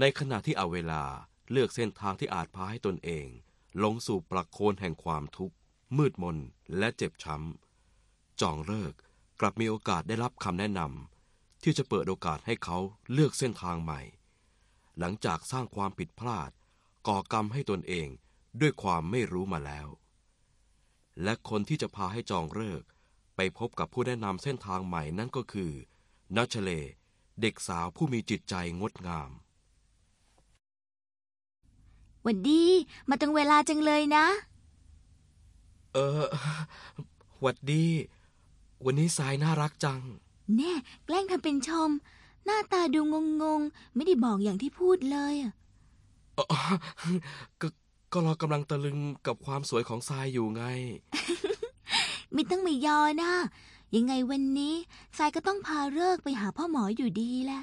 ในขณะที่เอาเวลาเลือกเส้นทางที่อาจพาให้ตนเอง ลงสู่ปลักโคนแห่งความทุกข์ มืดมนและเจ็บช้ำ จองเลิกกลับมีโอกาสได้รับคำแนะนำที่จะเปิดโอกาสให้เขาเลือกเส้นทางใหม่ หลังจากสร้างความผิดพลาด ก่อกรรมให้ตนเองด้วยความไม่รู้มาแล้ว และคนที่จะพาให้จองเลิกไปพบกับผู้แนะนำเส้นทางใหม่นั่นก็คือนัชเล เด็กสาวผู้มีจิตใจงดงาม วันดีมาตรงเวลาจังเลยนะ เออหวัดดี วันนี้สายน่ารักจัง แน่ แกล้งทำเป็นชม หน้าตาดูงงงๆไม่ได้บอกอย่างที่พูดเลยอะอ๋อก็ก็เรากำลังตะลึงกับความสวยของทรายอยู่ไง ไม่ต้องมายอนะ ยังไงวันนี้ทรายก็ต้องพาฤกษ์ไปหาพ่อหมออยู่ดีแหละ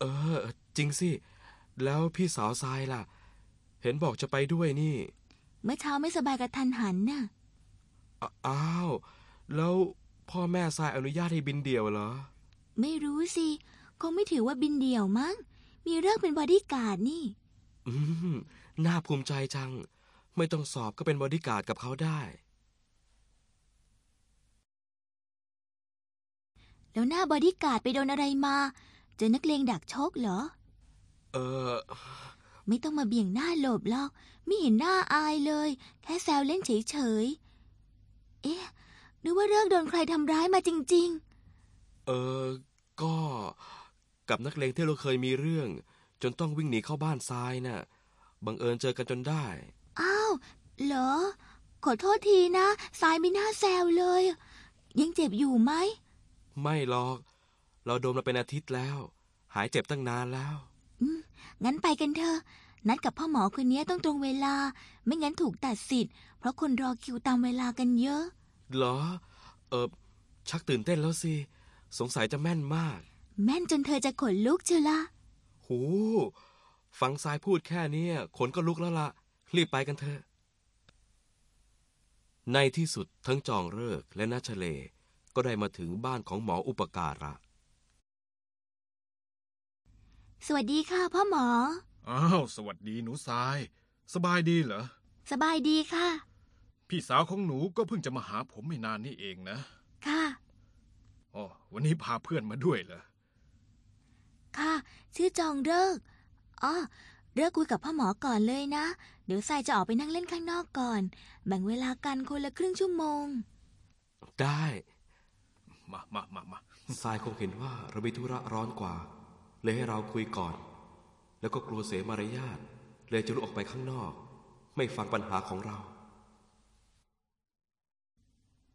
เออ จริงสิ แล้วพี่สาวทรายล่ะ เห็นบอกจะไปด้วยนี่ เมื่อเช้าไม่สบายกะทันหันน่ะอ้าอ้าว แล้วพ่อแม่ทรายอนุญาตให้บินเดี่ยวเหรอ ไม่รู้สิ คงไม่ถือว่าบินเดี่ยวมั้ง มีฤกษ์เป็นบอดี้การ์ดนี่ อืม น่าภูมิใจจัง ไม่ต้องสอบก็เป็นบอดี้การ์ดกับเขาได้ แล้วหน้าบอดี้การ์ดไปโดนอะไรมา เจอนักเลงดักชกเหรอ เออ ไม่ต้องมาเบี่ยงหน้าหลบหรอก ไม่เห็นน่าอายเลย แค่แซวเล่นเฉยๆ เอ๊ะหรือว่าฤกษ์โดนใครทำร้ายมาจริงเออ ก็กับนักเลงที่เราเคยมีเรื่อง จนต้องวิ่งหนีเข้าบ้านทรายน่ะ บังเอิญเจอกันจนได้ๆอ้าว เหรอ ขอโทษทีนะสายไม่น่าแซวเลย ยังเจ็บอยู่ไหม ไม่หรอก เราโดนมาเป็นอาทิตย์แล้ว หายเจ็บตั้งนานแล้วอืม งั้นไปกันเถอะ นัดกับพ่อหมอคนนี้ต้องตรงเวลา ไม่งั้นถูกตัดสิทธิ์ เพราะคนรอคิวตามเวลากันเยอะ เหรอ เออชักตื่นเต้นแล้วสิ สงสัยจะแม่นมาก แม่นจนเธอจะขนลุกเชียวละหู ฟังทรายพูดแค่เนี้ยขนก็ลุกแล้วละ่ะรีบไปกันเถอะ ในที่สุดทั้งจองเลิกและนาชเลก็ได้มาถึงบ้านของหมออุปการะ สวัสดีค่ะพ่อหมอ อ้าว สวัสดีหนูทราย สบายดีเหรอ สบายดีค่ะ พี่สาวของหนูก็เพิ่งจะมาหาผมไม่นานนี่เองนะค่ะ อ๋อวันนี้พาเพื่อนมาด้วยเหรอ ค่ะ ชื่อจองเลิกอ๋อเลิกคุยกับพ่อหมอก่อนเลยนะ เดี๋ยวทรายจะออกไปนั่งเล่นข้างนอกก่อน แบ่งเวลากันคนละครึ่งชั่วโมง ได้ มามามามา ทรายคงเห็นว่าเรามีธุระร้อนกว่า เลยให้เราคุยก่อน แล้วก็กลัวเสียมารยาทเลยจะลุกออกไปข้างนอก ไม่ฟังปัญหาของเรา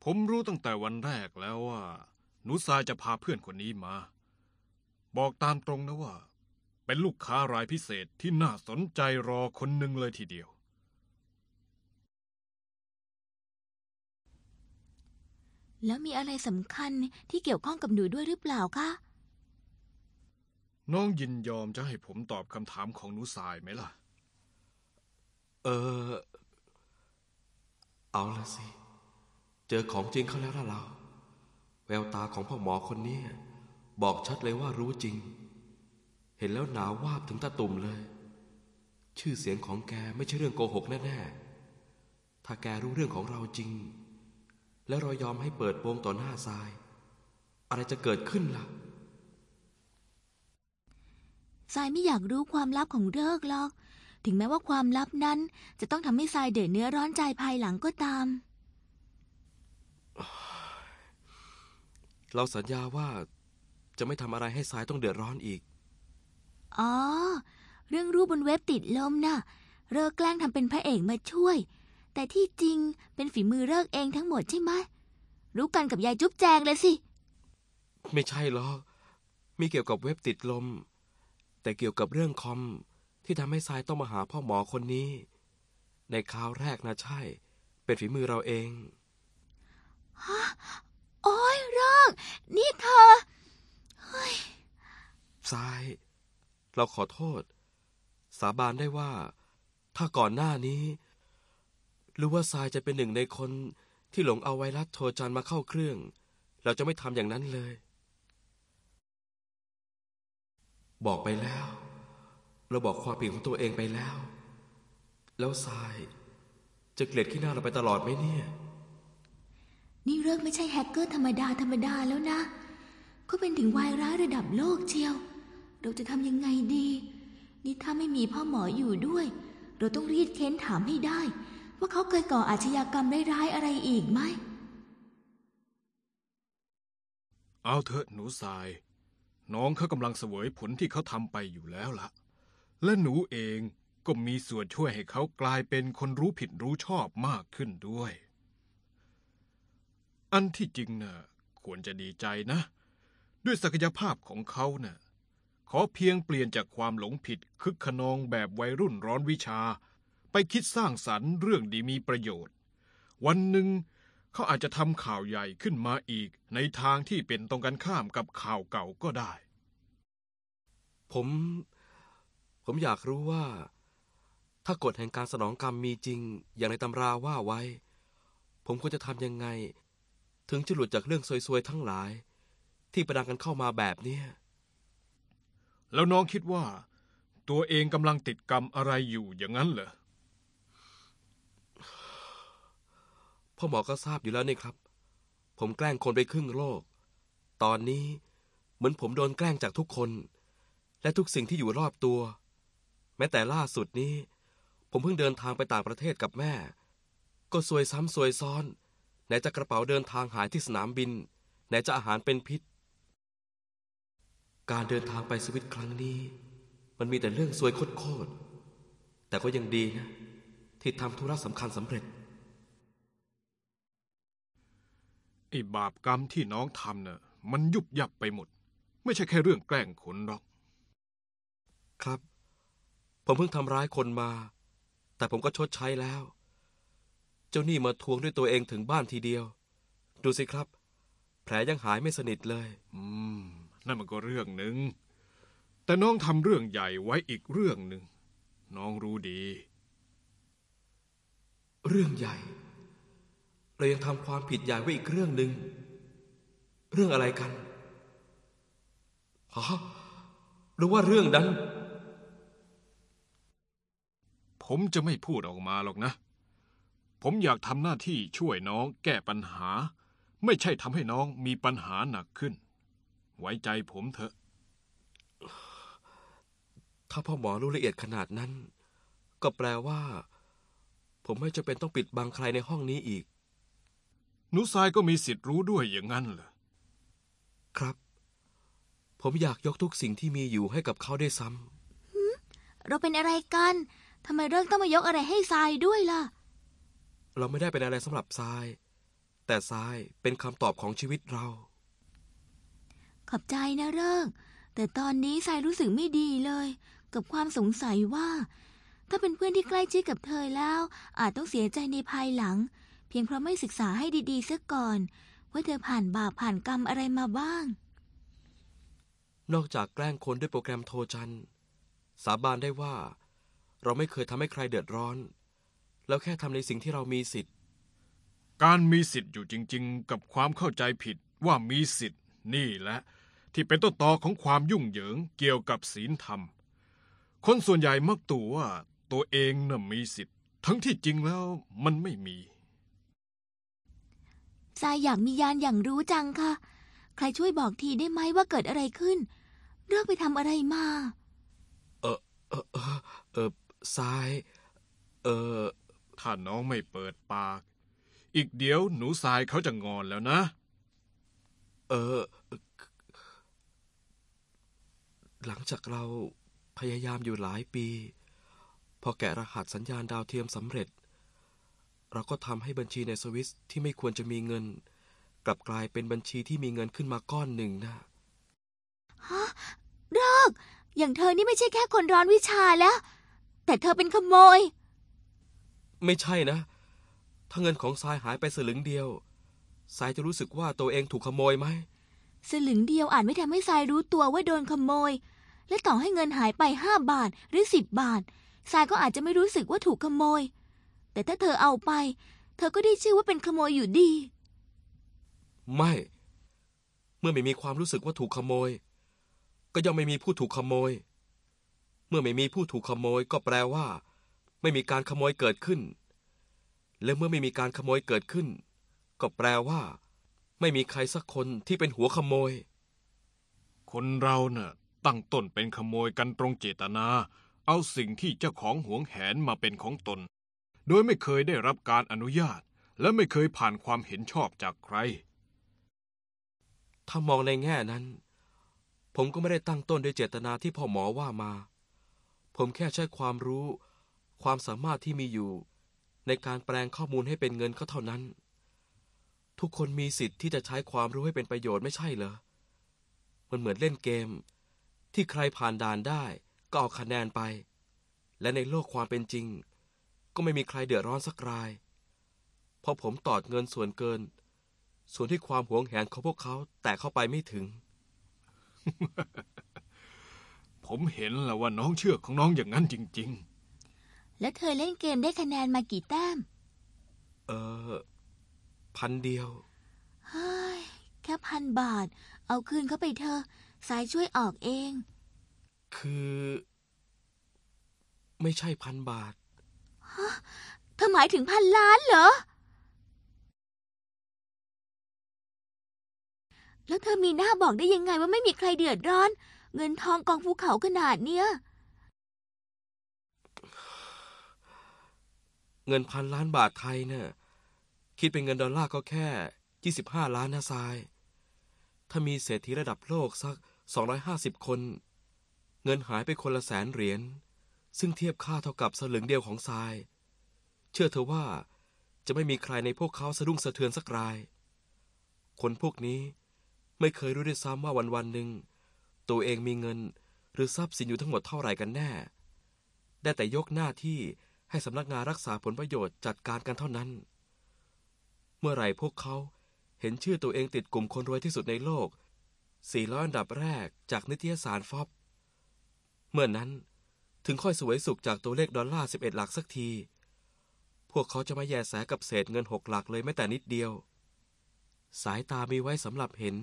ผมรู้ตั้งแต่วันแรกแล้วว่าหนูทรายจะพาเพื่อนคนนี้มา บอกตามตรงนะว่า เป็นลูกค้ารายพิเศษที่น่าสนใจรอคนหนึ่งเลยทีเดียว แล้วมีอะไรสำคัญที่เกี่ยวข้องกับหนูด้วยหรือเปล่าคะ น้องยินยอมจะให้ผมตอบคำถามของหนูทรายไหมล่ะ เออ เอาละสิ เจอของจริงเขาแล้วนะเรา แววตาของพ่อหมอคนนี้บอกชัดเลยว่ารู้จริง เห็นแล้วหนาววาบถึงตาตุ่มเลย ชื่อเสียงของแกไม่ใช่เรื่องโกหกแน่ๆ ถ้าแกรู้เรื่องของเราจริง แล้วเรายอมให้เปิดโปงต่อหน้าทราย อะไรจะเกิดขึ้นล่ะ ทรายไม่อยากรู้ความลับของเลิกหรอก ถึงแม้ว่าความลับนั้นจะต้องทำให้ทรายเดือดเนื้อร้อนใจภายหลังก็ตาม เราสัญญาว่าจะไม่ทำอะไรให้ทรายต้องเดือดร้อนอีก อ๋อ เรื่องรูปบนเว็บติดลมน่ะเลิกแกล้งทำเป็นพระเอกมาช่วย แต่ที่จริงเป็นฝีมือเลิกเองทั้งหมดใช่ไหมรู้กันกับยายจุ๊บแจงเลยสิ ไม่ใช่หรอก มีเกี่ยวกับเว็บติดลม แต่เกี่ยวกับเรื่องคอมที่ทำให้ทรายต้องมาหาพ่อหมอคนนี้ ในคราวแรกนะใช่ เป็นฝีมือเราเองโอ้ยเลิกนี่เธอทราย เราขอโทษ สาบานได้ว่า ถ้าก่อนหน้านี้รู้ว่าทรายจะเป็นหนึ่งในคนที่หลงเอาไวรัสโทรจันมาเข้าเครื่อง เราจะไม่ทำอย่างนั้นเลย บอกไปแล้ว เราบอกความผิดของตัวเองไปแล้ว แล้วทราย จะเกลียดขี้หน้าเราไปตลอดไหมเนี่ย นี่เลิกไม่ใช่แฮกเกอร์ธรรมดาธรรมดาแล้วนะ ก็เป็นถึงวายร้ายระดับโลกเชียว เราจะทำยังไงดี นี่ถ้าไม่มีพ่อหมออยู่ด้วย เราต้องรีดเค้นถามให้ได้ ว่าเขาเคยก่ออาชญากรรมร้ายๆอะไรอีกไหมเอาเถอะหนูทราย น้องเขากำลังเสวยผลที่เขาทำไปอยู่แล้วละและหนูเองก็มีส่วนช่วยให้เขากลายเป็นคนรู้ผิดรู้ชอบมากขึ้นด้วย อันที่จริงน่ะควรจะดีใจนะ ด้วยศักยภาพของเขาน่ะขอเพียงเปลี่ยนจากความหลงผิดคึกขนองแบบวัยรุ่นร้อนวิชา ไปคิดสร้างสรรค์เรื่องดีมีประโยชน์ วันหนึ่ง เขาอาจจะทำข่าวใหญ่ขึ้นมาอีก ในทางที่เป็นตรงกันข้ามกับข่าวเก่าก็ได้ ผม ผมอยากรู้ว่า ถ้ากฎแห่งการสนองกรรมมีจริง อย่างในตำราว่าไว้ ผมควรจะทำยังไง ถึงจะหลุดจากเรื่องซวยๆทั้งหลาย ที่ประดังกันเข้ามาแบบเนี้ยแล้วน้องคิดว่า ตัวเองกำลังติดกรรมอะไรอยู่อย่างนั้นเหรอ พ่อหมอก็ทราบอยู่แล้วนี่ครับ ผมแกล้งคนไปครึ่งโลก ตอนนี้เหมือนผมโดนแกล้งจากทุกคน และทุกสิ่งที่อยู่รอบตัว แม้แต่ล่าสุดนี้ ผมเพิ่งเดินทางไปต่างประเทศกับแม่ ก็ซวยซ้ำซวยซ้อนไหนจะกระเป๋าเดินทางหายที่สนามบินไหนจะอาหารเป็นพิษ การเดินทางไปสวิตครั้งนี้ มันมีแต่เรื่องซวยโคตรแต่ก็ยังดีนะ ที่ทำธุระสำคัญสำเร็จ ไอ้บาปกรรมที่น้องทำน่ะ มันยุบยับไปหมด ไม่ใช่แค่เรื่องแกล้งคนหรอก ครับ ผมเพิ่งทำร้ายคนมา แต่ผมก็ชดใช้แล้ว เจ้าหนี้มาทวงด้วยตัวเองถึงบ้านทีเดียว ดูสิครับ แผลยังหายไม่สนิทเลย อืม นั่นมันก็เรื่องหนึ่ง แต่น้องทำเรื่องใหญ่ไว้อีกเรื่องหนึ่ง น้องรู้ดี เรื่องใหญ่ เรายังทำความผิดใหญ่ไว้อีกเรื่องหนึ่ง เรื่องอะไรกันฮะหรือว่าเรื่องนั้น ผมจะไม่พูดออกมาหรอกนะ ผมอยากทำหน้าที่ช่วยน้องแก้ปัญหา ไม่ใช่ทำให้น้องมีปัญหาหนักขึ้น ไว้ใจผมเถอะ ถ้าพ่อหมอรู้ละเอียดขนาดนั้น ก็แปลว่า ผมไม่จะเป็นต้องปิดบังใครในห้องนี้อีก หนูทรายก็มีสิทธิ์รู้ด้วยอย่างนั้นเหรอครับ ผมอยากยกทุกสิ่งที่มีอยู่ให้กับเขาได้วยซ้ำเราเป็นอะไรกันทำไมเลิกต้องมายกอะไรให้ทรายด้วยล่ะเราไม่ได้เป็นอะไรสำหรับทราย แต่ทรายเป็นคำตอบของชีวิตเรา ขอบใจนะเลิกแต่ตอนนี้ทรายรู้สึกไม่ดีเลย กับความสงสัยว่า ถ้าเป็นเพื่อนที่ใกล้ชิดกับเธอแล้ว อาจต้องเสียใจในภายหลัง เพียงเพราะไม่ศึกษาให้ดีๆเสียก่อน ว่าเธอผ่านบาปผ่านกรรมอะไรมาบ้าง นอกจากแกล้งคนด้วยโปรแกรมโทรจันทร์สาบานได้ว่า เราไม่เคยทำให้ใครเดือดร้อน แล้วแค่ทำในสิ่งที่เรามีสิทธิ์ การมีสิทธิ์อยู่จริง ๆ กับความเข้าใจผิดว่ามีสิทธิ์ นี่แหละที่เป็นต้นตอของความยุ่งเหยิงเกี่ยวกับศีลธรรม คนส่วนใหญ่มักตัวว่าตัวเองน่ะมีสิทธิ์ ทั้งที่จริงแล้วมันไม่มี ทรายอยากมียานอย่างรู้จังค่ะ ใครช่วยบอกทีได้ไหมว่าเกิดอะไรขึ้น เลิกไปทำอะไรมา เออเออเออเออทราย เออถ้าน้องไม่เปิดปาก อีกเดี๋ยวหนูทรายเขาจะงอนแล้วนะ เออ หลังจากเราพยายามอยู่หลายปี พอแกะรหัสสัญญาณดาวเทียมสำเร็จ เราก็ทำให้บัญชีในสวิสที่ไม่ควรจะมีเงิน กลับกลายเป็นบัญชีที่มีเงินขึ้นมาก้อนหนึ่งนะเลิกอย่างเธอนี่ไม่ใช่แค่คนร้อนวิชาแล้ว แต่เธอเป็นขโมย ไม่ใช่นะ ถ้าเงินของทรายหายไปสลึงเดียวทรายจะรู้สึกว่าตัวเองถูกขโมยไหมสลึงเดียวอาจไม่ทำให้ทรายรู้ตัวว่าโดนขโมย และต่อให้เงินหายไปห้าบาทหรือสิบบาททรายก็อาจจะไม่รู้สึกว่าถูกขโมย แต่ถ้าเธอเอาไป เธอก็ได้ชื่อว่าเป็นขโมยอยู่ดี ไม่ เมื่อไม่มีความรู้สึกว่าถูกขโมย ก็ย่อมไม่มีผู้ถูกขโมย เมื่อไม่มีผู้ถูกขโมย ก็แปลว่า ไม่มีการขโมยเกิดขึ้น และเมื่อไม่มีการขโมยเกิดขึ้น ก็แปลว่า ไม่มีใครสักคนที่เป็นหัวขโมย คนเราเน่ะตั้งต้นเป็นขโมยกันตรงเจตนา เอาสิ่งที่เจ้าของหวงแหนมาเป็นของตน โดยไม่เคยได้รับการอนุญาต และไม่เคยผ่านความเห็นชอบจากใคร ถ้ามองในแง่นั้น ผมก็ไม่ได้ตั้งต้นด้วยเจตนาที่พ่อหมอว่ามา ผมแค่ใช้ความรู้ ความสามารถที่มีอยู่ ในการแปลงข้อมูลให้เป็นเงินก็เท่านั้น ทุกคนมีสิทธิ์ที่จะใช้ความรู้ให้เป็นประโยชน์ไม่ใช่เหรอ มันเหมือนเล่นเกม ที่ใครผ่านด่านได้ก็เอาคะแนนไป และในโลกความเป็นจริง ก็ไม่มีใครเดือดร้อนสักราย เพราะผมตอดเงินส่วนเกิน ส่วนที่ความหวงแหนของพวกเขาแตะเข้าไปไม่ถึง ผมเห็นแล้วว่าน้องเชื่อของน้องอย่างนั้นจริงแล้วเธอเล่นเกมได้คะแนนมากี่แต้ม เออ พันเดียว เฮ้ย แค่พันบาท เอาคืนเข้าไปเธอะสายช่วยออกเอง คือ ไม่ใช่พันบาท เธอหมายถึงพันล้านเหรอ แล้วเธอมีหน้าบอกได้ยังไงว่าไม่มีใครเดือดร้อน เงินทองกองภูเขาขนาดเนี้ย เงินพันล้านบาทไทยเนี่ยคิดเป็นเงินดอลลาร์ก็แค่ 25 ล้านนะทราย ถ้ามีเศรษฐีระดับโลกสัก 250 คน เงินหายไปคนละแสนเหรียญ ซึ่งเทียบค่าเท่ากับสลึงเดียวของทราย เชื่อเธอว่าจะไม่มีใครในพวกเขาสะดุ้งสะเทือนสักราย คนพวกนี้ไม่เคยรู้ด้วยซ้ำว่าวันวันหนึ่งตัวเองมีเงินหรือทรัพย์สินอยู่ทั้งหมดเท่าไหร่กันแน่ ได้แต่ยกหน้าที่ให้สำนักงานรักษาผลประโยชน์จัดการกันเท่านั้น เมื่อไหร่พวกเขาเห็นชื่อตัวเองติดกลุ่มคนรวยที่สุดในโลก400อันดับแรกจากนิตยสารฟอบ เมื่อนั้น ถึงค่อยสวยสุขจากตัวเลขดอลลาร์11 หลักสักที พวกเขาจะไม่แยแสกับเศษเงินหกหลักเลยแม้แต่นิดเดียว สายตามีไว้สำหรับเห็น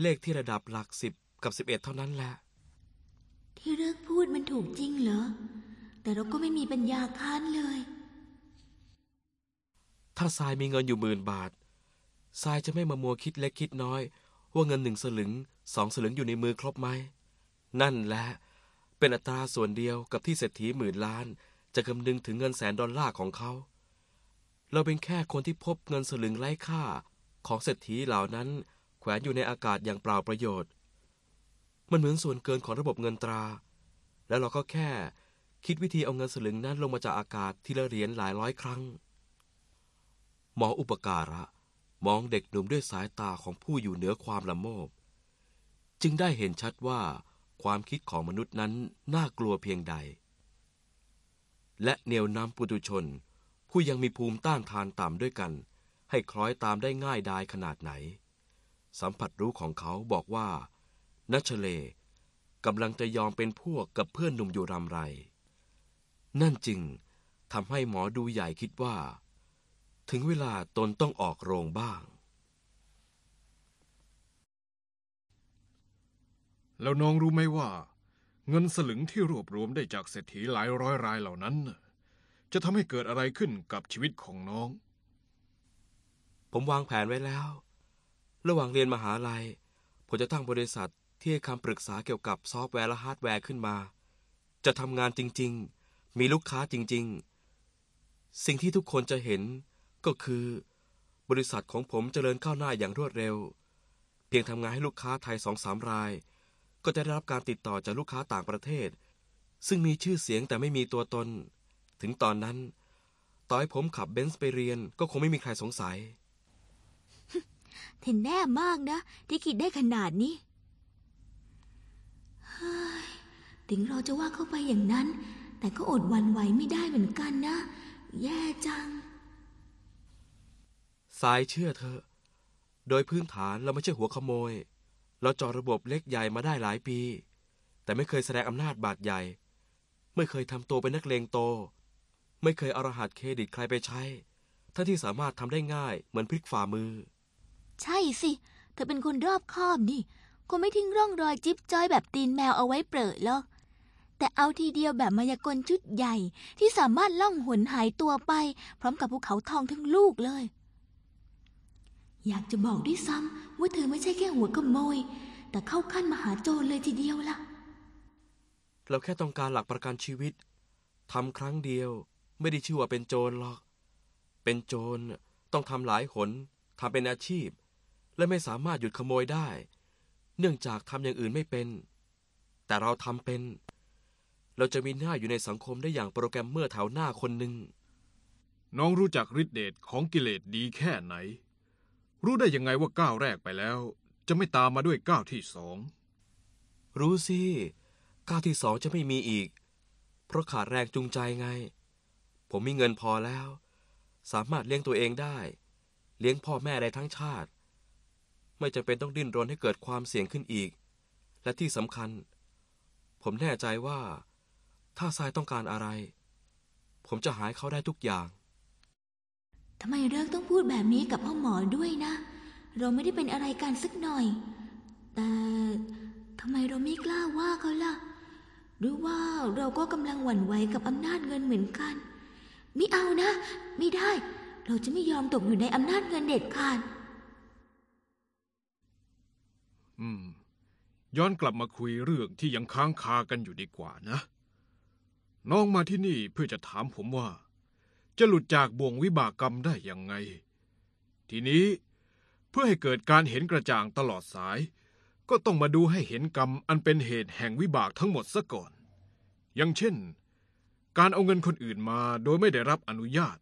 เลขที่ระดับหลัก10กับ11เท่านั้นแหละ ที่เรื่องพูดมันถูกจริงเหรอ แต่เราก็ไม่มีปัญญาค้านเลย ถ้าทรายมีเงินอยู่หมื่นบาททรายจะไม่มามัวคิดเล็กคิดน้อย ว่าเงินหนึ่งสลึงสองสลึงอยู่ในมือครบไหม นั่นแหละ เป็นอัตราส่วนเดียวกับที่เศรษฐีหมื่นล้าน จะคำนึงถึงเงินแสนดอลลาร์ของเขา เราเป็นแค่คนที่พบเงินสลึงไร้ค่าของเศรษฐีเหล่านั้น แขวนอยู่ในอากาศอย่างเปล่าประโยชน์ มันเหมือนส่วนเกินของระบบเงินตรา แล้วเราก็แค่คิดวิธีเอาเงินสลึงนั้นลงมาจากอากาศทีละเหรียญหลายร้อยครั้ง หมออุปการะ มองเด็กหนุ่มด้วยสายตาของผู้อยู่เหนือความละโมบ จึงได้เห็นชัดว่า ความคิดของมนุษย์นั้นน่ากลัวเพียงใด และเนียวนำปุถุชน ผู้ยังมีภูมิต้านทานต่ำด้วยกัน ให้คล้อยตามได้ง่ายดายขนาดไหน สัมผัสรู้ของเขาบอกว่านัชเลกำลังจะยอมเป็นพวกกับเพื่อนหนุ่มอยู่รำไร นั่นจึงทำให้หมอดูใหญ่คิดว่า ถึงเวลาตนต้องออกโรงบ้าง ๆ แล้วน้องรู้ไหมว่า เงินสลึงที่รวบรวมได้จากเศรษฐีหลายร้อยรายเหล่านั้น จะทำให้เกิดอะไรขึ้นกับชีวิตของน้อง ผมวางแผนไว้แล้ว ระหว่างเรียนมหาลัย ผมจะตั้งบริษัทที่ให้คำปรึกษาเกี่ยวกับซอฟต์แวร์และฮาร์ดแวร์ขึ้นมา จะทำงานจริง ๆ มีลูกค้าจริง ๆ สิ่งที่ทุกคนจะเห็นก็คือบริษัทของผมเจริญก้าวหน้าอย่างรวดเร็ว เพียงทำงานให้ลูกค้าไทยสองสามราย ก็จะได้รับการติดต่อจากลูกค้าต่างประเทศ ซึ่งมีชื่อเสียงแต่ไม่มีตัวตน ถึงตอนนั้น ต่อให้ผมขับเบนซ์ไปเรียนก็คงไม่มีใครสงสัยเห็นแน่มากนะ ที่คิดได้ขนาดนี้เฮ้ยถึงเราจะว่าเข้าไปอย่างนั้น แต่ก็อดหวันไหวไม่ได้เหมือนกันนะ แย่จัง สายเชื่อเธอะโดยพื้นฐานเราไม่ใช่หัวขโมย เราเจอระบบเล็กใหญ่มาได้หลายปี แต่ไม่เคยแสดงอำนาจบาดใหญ่ ไม่เคยทำตัวเป็นนักเลงโต ไม่เคยเอารหัสเครดิตใครไปใช้ทั้งที่สามารถทำได้ง่ายเหมือนพลิกฝ่ามือ ใช่สิ เธอเป็นคนรอบคอบนี่คงไม่ทิ้งร่องรอยจิ๊บจ้อยแบบตีนแมวเอาไว้เปรอะหรอกแต่เอาทีเดียวแบบมายากลชุดใหญ่ที่สามารถล่องหนหายตัวไป พร้อมกับภูเขาทองทั้งลูกเลย อยากจะบอกด้วยซ้ำว่าเธอไม่ใช่แค่หัวขโมย แต่เข้าขั้นมหาโจรเลยทีเดียวล่ะ เราแค่ต้องการหลักประกันชีวิตทำครั้งเดียว ไม่ได้ชื่อว่าเป็นโจรหรอก เป็นโจรต้องทำหลายหนทำเป็นอาชีพ และไม่สามารถหยุดขโมยได้ เนื่องจากทำอย่างอื่นไม่เป็น แต่เราทำเป็น เราจะมีหน้าอยู่ในสังคมได้อย่างโปรแกรมเมอร์แถวหน้าคนหนึ่งน้องรู้จักฤทธิเดชของกิเลสดีแค่ไหน รู้ได้ยังไงว่าก้าวแรกไปแล้ว จะไม่ตามมาด้วยก้าวที่สอง รู้สิก้าวที่สองจะไม่มีอีก เพราะขาดแรงจูงใจไง ผมมีเงินพอแล้ว สามารถเลี้ยงตัวเองได้ เลี้ยงพ่อแม่ได้ทั้งชาติ ไม่จำเป็นต้องดิ้นรนให้เกิดความเสี่ยงขึ้นอีก และที่สำคัญ ผมแน่ใจว่า ถ้าทรายต้องการอะไร ผมจะหายเขาได้ทุกอย่าง ทำไมเลิกต้องพูดแบบนี้กับพ่อหมอด้วยนะ เราไม่ได้เป็นอะไรกันสักหน่อย แต่ทำไมเราไม่กล้าว่าเขาล่ะ หรือว่าเราก็กำลังหวั่นไหวกับอำนาจเงินเหมือนกัน ไม่เอานะ ไม่ได้ เราจะไม่ยอมตกอยู่ในอำนาจเงินเด็ดขาด อืม ย้อนกลับมาคุยเรื่องที่ยังค้างคากันอยู่ดีกว่านะ น้องมาที่นี่เพื่อจะถามผมว่า จะหลุดจากบ่วงวิบากกรรมได้ยังไง ทีนี้เพื่อให้เกิดการเห็นกระจ่างตลอดสาย ก็ต้องมาดูให้เห็นกรรมอันเป็นเหตุแห่งวิบากทั้งหมดซะก่อน อย่างเช่น การเอาเงินคนอื่นมาโดยไม่ได้รับอนุญาต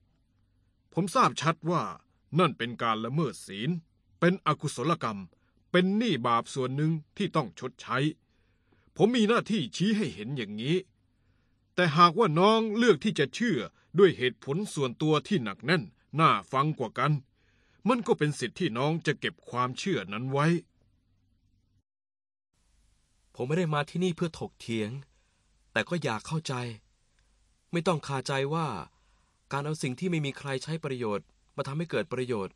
ผมทราบชัดว่านั่นเป็นการละเมิดศีล เป็นอกุศลกรรม เป็นหนี้บาปส่วนหนึ่งที่ต้องชดใช้ ผมมีหน้าที่ชี้ให้เห็นอย่างนี้ แต่หากว่าน้องเลือกที่จะเชื่อด้วยเหตุผลส่วนตัวที่หนักแน่น น่าฟังกว่ากัน มันก็เป็นสิทธิ์ที่น้องจะเก็บความเชื่อนั้นไว้ ผมไม่ได้มาที่นี่เพื่อถกเถียง แต่ก็อยากเข้าใจ ไม่ต้องคาใจว่าการเอาสิ่งที่ไม่มีใครใช้ประโยชน์ มาทำให้เกิดประโยชน์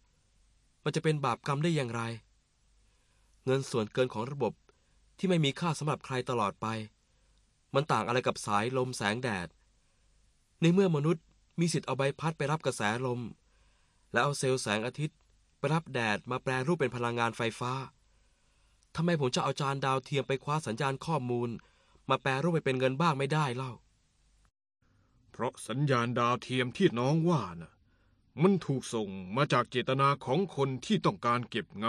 มันจะเป็นบาปกรรมได้อย่างไร เงินส่วนเกินของระบบที่ไม่มีค่าสำหรับใครตลอดไป มันต่างอะไรกับสายลมแสงแดด ในเมื่อมนุษย์มีสิทธิ์เอาใบพัดไปรับกระแสลม และเอาเซลล์แสงอาทิตย์ไปรับแดดมาแปลรูปเป็นพลังงานไฟฟ้าทำไมผมจะเอาจานดาวเทียมไปคว้าสัญญาณข้อมูล มาแปลรูปไปเป็นเงินบ้างไม่ได้เล่า เพราะสัญญาณดาวเทียมที่น้องว่าน่ะมันถูกส่งมาจากเจตนาของคนที่ต้องการเก็บง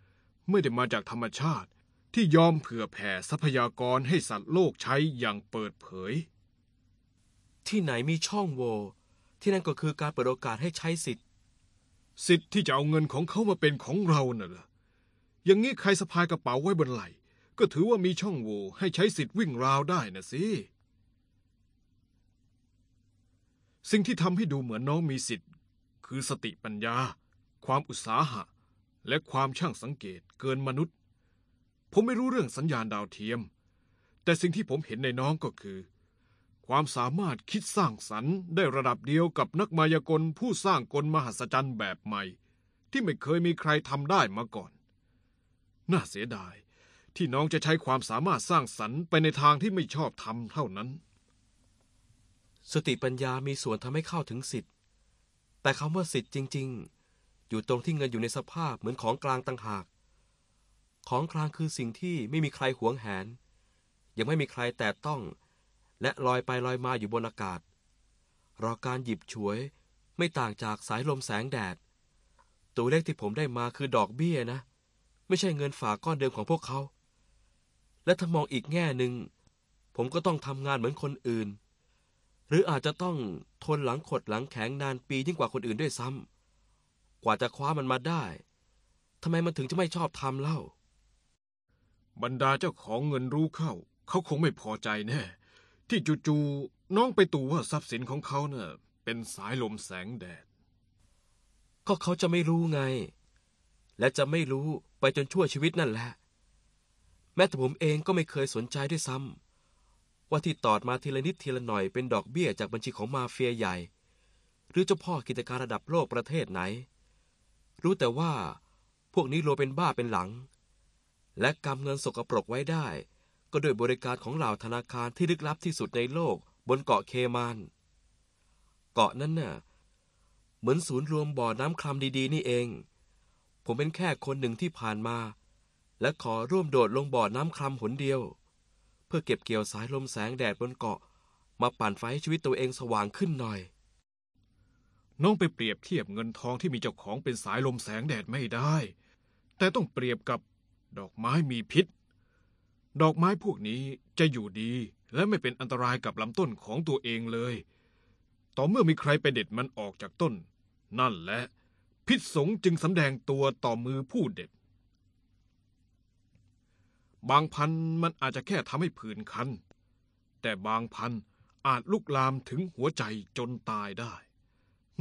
ำไม่ได้มาจากธรรมชาติ ที่ยอมเผื่อแผ่ทรัพยากรให้สัตว์โลกใช้อย่างเปิดเผย ที่ไหนมีช่องโหว่ที่นั่นก็คือการเปิดโอกาสให้ใช้สิทธิ์สิทธิ์ที่จะเอาเงินของเขามาเป็นของเราน่ะเหรออย่างนี้ใครสะพายกระเป๋าไว้บนไหล่ก็ถือว่ามีช่องโหว่ให้ใช้สิทธิ์วิ่งราวได้นะสิสิ่งที่ทำให้ดูเหมือนน้องมีสิทธิ์ คือสติปัญญา ความอุตสาหะ และความช่างสังเกตเกินมนุษย์ ผมไม่รู้เรื่องสัญญาณดาวเทียม แต่สิ่งที่ผมเห็นในน้องก็คือ ความสามารถคิดสร้างสรรค์ได้ระดับเดียวกับนักมายากลผู้สร้างกลมหัศจรรย์แบบใหม่ ที่ไม่เคยมีใครทำได้มาก่อน น่าเสียดายที่น้องจะใช้ความสามารถสร้างสรรค์ไปในทางที่ไม่ชอบทำเท่านั้น สติปัญญามีส่วนทำให้เข้าถึงสิทธิ์ แต่คำว่าสิทธิ์จริง ๆ อยู่ตรงที่เงินอยู่ในสภาพเหมือนของกลางต่างหาก ของกลางคือสิ่งที่ไม่มีใครหวงแหน ยังไม่มีใครแตะต้อง และลอยไปลอยมาอยู่บนอากาศ รอการหยิบฉวยไม่ต่างจากสายลมแสงแดด ตัวเลขที่ผมได้มาคือดอกเบี้ยนะ ไม่ใช่เงินฝากก้อนเดิมของพวกเขา และถ้ามองอีกแง่หนึ่ง ผมก็ต้องทำงานเหมือนคนอื่น หรืออาจจะต้องทนหลังขดหลังแข็งนานปียิ่งกว่าคนอื่นด้วยซ้ำกว่าจะคว้ามันมาได้ทำไมมันถึงจะไม่ชอบทำเล่า บรรดาเจ้าของเงินรู้เข้า เขาคงไม่พอใจแน่ ที่จู่ๆน้องไปตู่ว่าทรัพย์สินของเขาเน่ะเป็นสายลมแสงแดด ก็เขาจะไม่รู้ไง และจะไม่รู้ไปจนชั่วชีวิตนั่นแหละ แม้แต่ผมเองก็ไม่เคยสนใจด้วยซ้ำว่าที่ตอดมาทีละนิดทีละหน่อยเป็นดอกเบี้ยจากบัญชีของมาเฟียใหญ่ หรือเจ้าพ่อกิจการระดับโลกประเทศไหน รู้แต่ว่าพวกนี้โลเป็นบ้าเป็นหลัง และกำเงินสกปรกไว้ได้กก็ด้วยบริการของเหล่าธนาคารที่ลึกลับที่สุดในโลกบนเกาะเคมาน เกาะนั้นน่ะ เหมือนศูนย์รวมบ่อน้ำคลำดีๆ นี่เอง ผมเป็นแค่คนหนึ่งที่ผ่านมา และขอร่วมโดดลงบ่อน้ำคลำหนเดียว เพื่อเก็บเกี่ยวสายลมแสงแดดบนเกาะ มาปั่นไฟให้ชีวิตตัวเองสว่างขึ้นหน่อย น้องไปเปรียบเทียบเงินทองที่มีเจ้าของเป็นสายลมแสงแดดไม่ได้ แต่ต้องเปรียบกับ ดอกไม้มีพิษ ดอกไม้พวกนี้จะอยู่ดีและไม่เป็นอันตรายกับลำต้นของตัวเองเลย ต่อเมื่อมีใครไปเด็ดมันออกจากต้น นั่นแหละ พิษสงจึงสำแดงตัวต่อมือผู้เด็ด บางพันธุ์มันอาจจะแค่ทำให้ผื่นคัน แต่บางพันธุ์อาจลุกลามถึงหัวใจจนตายได้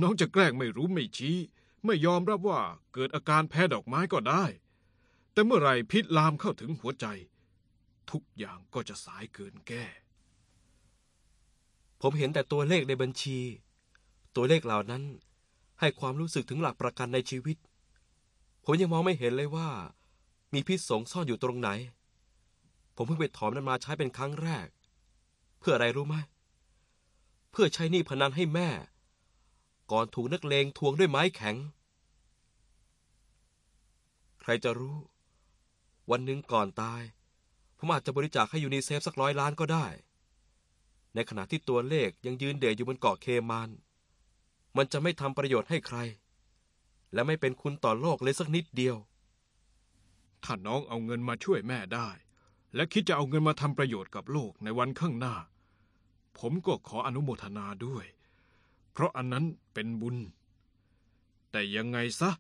น้องจะแกล้งไม่รู้ไม่ชี้ ไม่ยอมรับว่าเกิดอาการแพ้ดอกไม้ก็ได้ แต่เมื่อไรพิษลามเข้าถึงหัวใจ ทุกอย่างก็จะสายเกินแก้ ผมเห็นแต่ตัวเลขในบัญชี ตัวเลขเหล่านั้น ให้ความรู้สึกถึงหลักประกันในชีวิต ผมยังมองไม่เห็นเลยว่า มีพิษสงซ่อนอยู่ตรงไหน ผมเพิ่งไปถอนมันมาใช้เป็นครั้งแรก เพื่ออะไรรู้ไหมเพื่อใช้หนี้พนันให้แม่ ก่อนถูกนักเลงทวงด้วยไม้แข็ง ใครจะรู้ วันหนึ่งก่อนตาย ผมอาจจะบริจาคให้ยูนิเซฟสักร้อยล้านก็ได้ ในขณะที่ตัวเลขยังยืนเด่อยู่บนเกาะเคมาน มันจะไม่ทำประโยชน์ให้ใคร และไม่เป็นคุณต่อโลกเลยสักนิดเดียว ถ้าน้องเอาเงินมาช่วยแม่ได้ และคิดจะเอาเงินมาทำประโยชน์กับโลกในวันข้างหน้า ผมก็ขออนุโมทนาด้วย เพราะอันนั้นเป็นบุญ แต่ยังไงซะ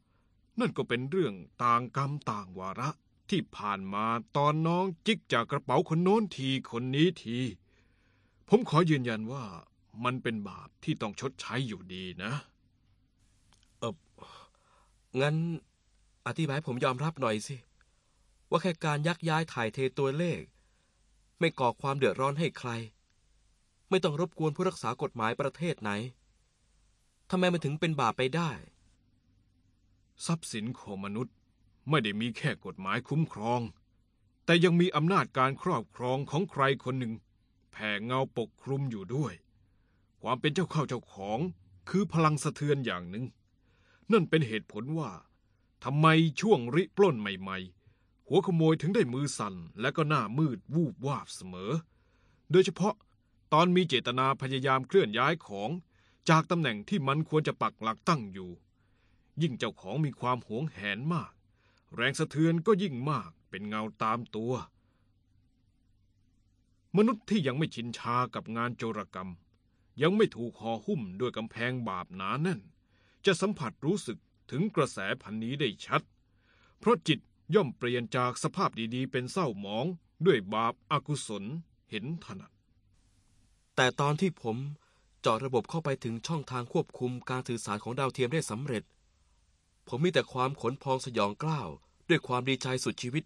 นั่นก็เป็นเรื่องต่างกรรมต่างวาระ ที่ผ่านมาตอนน้องจิกจากกระเป๋าคนโน้นทีคนนี้ที ผมขอยืนยันว่ามันเป็นบาปที่ต้องชดใช้อยู่ดีนะงั้นอธิบายให้ผมยอมรับหน่อยสิ ว่าแค่การยักย้ายถ่ายเทตัวเลข ไม่ก่อความเดือดร้อนให้ใคร ไม่ต้องรบกวนผู้รักษากฎหมายประเทศไหนทำไมมันถึงเป็นบาปไปได้ ทรัพย์สินของมนุษย์ ไม่ได้มีแค่กฎหมายคุ้มครอง แต่ยังมีอำนาจการครอบครองของใครคนหนึ่ง แผ่เงาปกคลุมอยู่ด้วย ความเป็นเจ้าเข้าเจ้าของคือพลังสะเทือนอย่างหนึ่ง นั่นเป็นเหตุผลว่าทำไมช่วงริปล้นใหม่ๆ หัวขโมยถึงได้มือสั่นและก็หน้ามืดวูบวาบเสมอ โดยเฉพาะตอนมีเจตนาพยายามเคลื่อนย้ายของ จากตำแหน่งที่มันควรจะปักหลักตั้งอยู่ ยิ่งเจ้าของมีความหวงแหนมาก แรงสะเทือนก็ยิ่งมากเป็นเงาตามตัว มนุษย์ที่ยังไม่ชินชากับงานโจรกรรม ยังไม่ถูกห่อหุ้มด้วยกำแพงบาปหนาแน่น จะสัมผัสรู้สึกถึงกระแสพันนี้ได้ชัด เพราะจิตย่อมเปลี่ยนจากสภาพดีๆ เป็นเศร้าหมองด้วยบาปอากุศลเห็นถนัด แต่ตอนที่ผมเจาะระบบเข้าไปถึงช่องทางควบคุมการสื่อสารของดาวเทียมได้สำเร็จ ผมมีแต่ความขนพองสยองกล้าว ด้วยความดีใจสุดชีวิต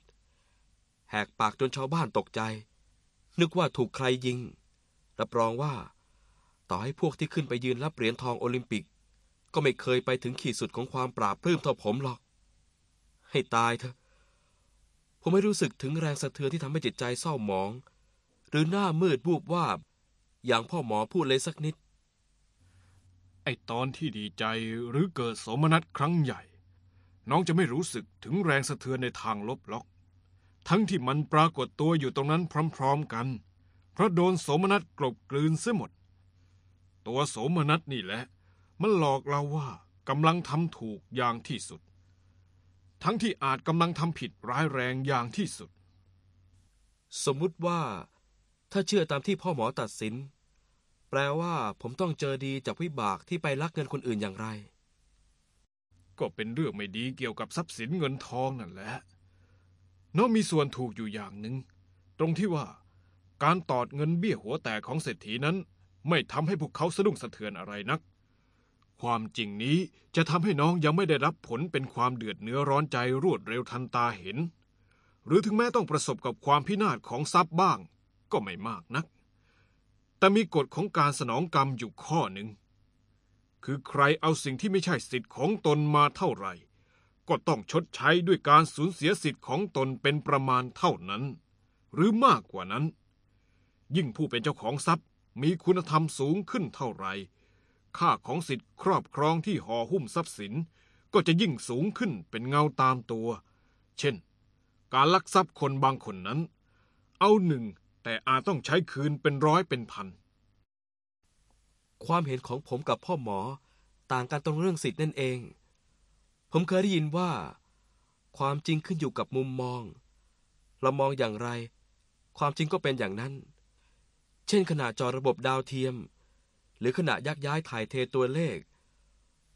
แหกปากจนชาวบ้านตกใจ นึกว่าถูกใครยิง รับรองว่า ต่อให้พวกที่ขึ้นไปยืนรับเหรียญทองโอลิมปิก ก็ไม่เคยไปถึงขีดสุดของความปราบปลื้มเท่าผมหรอก ให้ตายเถอะ ผมไม่รู้สึกถึงแรงสะเทือนที่ทำให้จิตใจเศร้าหมอง หรือหน้ามืดวูบวาบ อย่างพ่อหมอพูดเลยสักนิด ไอตอนที่ดีใจหรือเกิดโสมนัสครั้งใหญ่ น้องจะไม่รู้สึกถึงแรงสะเทือนในทางลบหรอก ทั้งที่มันปรากฏตัวอยู่ตรงนั้นพร้อมๆกัน เพราะโดนโสมนัสกลบกลืนเสียหมด ตัวโสมนัสนี่แหละ มันหลอกเราว่ากำลังทำถูกอย่างที่สุด ทั้งที่อาจกำลังทำผิดร้ายแรงอย่างที่สุด สมมุติว่า ถ้าเชื่อตามที่พ่อหมอตัดสิน ลว่าผมต้องเจอดีจากวิบากที่ไปลักเงินคนอื่นอย่างไร ก็เป็นเรื่องไม่ดีเกี่ยวกับทรัพย์สินเงินทองนั่นแหละน้องมีส่วนถูกอยู่อย่างหนึ่งตรงที่ว่าการตอดเงินเบี้ยหัวแตกของเศรษฐีนั้น ไม่ทำให้พวกเขาสะดุ้งสะเทือนอะไรนัก ความจริงนี้จะทำให้น้องยังไม่ได้รับผลเป็นความเดือดเนื้อร้อนใจรวดเร็วทันตาเห็น หรือถึงแม้ต้องประสบกับความพินาศของทรัพย์บ้าง ก็ไม่มากนัก แต่มีกฎของการสนองกรรมอยู่ข้อหนึ่ง คือใครเอาสิ่งที่ไม่ใช่สิทธิ์ของตนมาเท่าไหร่ ก็ต้องชดใช้ด้วยการสูญเสียสิทธิ์ของตนเป็นประมาณเท่านั้น หรือมากกว่านั้น ยิ่งผู้เป็นเจ้าของทรัพย์มีคุณธรรมสูงขึ้นเท่าไหร่ ค่าของสิทธิ์ครอบครองที่ห่อหุ้มทรัพย์สินก็จะยิ่งสูงขึ้นเป็นเงาตามตัว เช่น การลักทรัพย์คนบางคนนั้น เอาหนึ่ง แต่อาจต้องใช้คืนเป็นร้อยเป็นพัน ความเห็นของผมกับพ่อหมอต่างกันตรงเรื่องสิทธิ์นั่นเอง ผมเคยได้ยินว่า ความจริงขึ้นอยู่กับมุมมอง เรามองอย่างไร ความจริงก็เป็นอย่างนั้น เช่นขณะจอระบบดาวเทียม หรือขณะยักย้ายถ่ายเทตัวเลข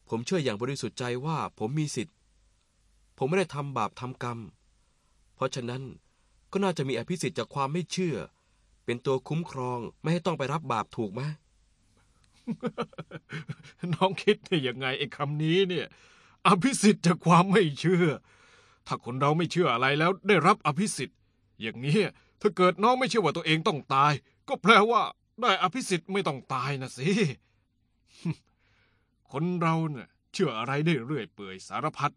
ผมเชื่ออย่างบริสุทธิ์ใจว่าผมมีสิทธิ์ ผมไม่ได้ทำบาปทำกรรม เพราะฉะนั้นก็น่าจะมีอภิสิทธิ์จากความไม่เชื่อ เป็นตัวคุ้มครองไม่ให้ต้องไปรับบาปถูกไหมน้องคิดได้ยังไงไอ้คำนี้เนี่ย อภิสิทธิ์จากความไม่เชื่อ ถ้าคนเราไม่เชื่ออะไรแล้วได้รับอภิสิทธิ์ อย่างนี้ถ้าเกิดน้องไม่เชื่อว่าตัวเองต้องตาย ก็แปลว่าได้อภิสิทธิ์ไม่ต้องตายนะสิคนเราเนี่ยเชื่ออะไรได้เรื่อยเปื่อยสารพัด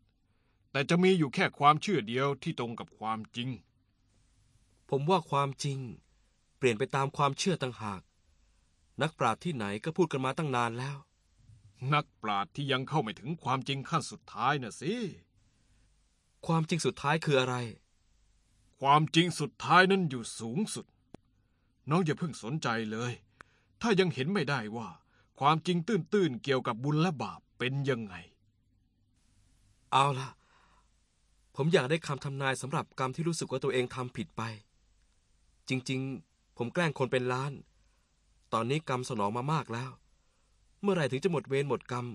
แต่จะมีอยู่แค่ความเชื่อเดียวที่ตรงกับความจริง ผมว่าความจริง เปลี่ยนไปตามความเชื่อต่างหาก นักปราชญ์ที่ไหนก็พูดกันมาตั้งนานแล้ว นักปราชญ์ที่ยังเข้าไม่ถึงความจริงขั้นสุดท้ายน่ะสิ ความจริงสุดท้ายคืออะไร ความจริงสุดท้ายนั้นอยู่สูงสุด น้องอย่าเพิ่งสนใจเลย ถ้ายังเห็นไม่ได้ว่า ความจริงตื้นๆเกี่ยวกับบุญและบาปเป็นยังไง เอาล่ะ ผมอยากได้คำทำนายสำหรับกรรมที่รู้สึกว่าตัวเองทำผิดไป จริง ๆ ผมแกล้งคนเป็นล้าน ตอนนี้กรรมสนองมามากแล้ว เมื่อไหร่ถึงจะหมดเวรหมดกรรม